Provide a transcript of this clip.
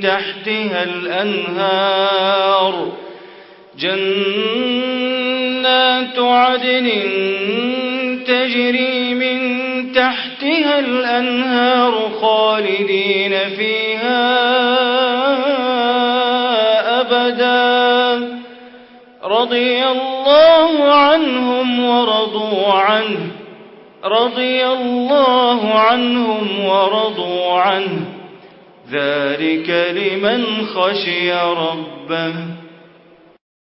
تحتها الأنهار. جنات عدن تجري من تحتها الأنهار خالدين فيها أبدا. رضي الله عنهم ورضوا عنه. رضي الله عنهم ورضوا عنه. ذلك لمن خشي ربه.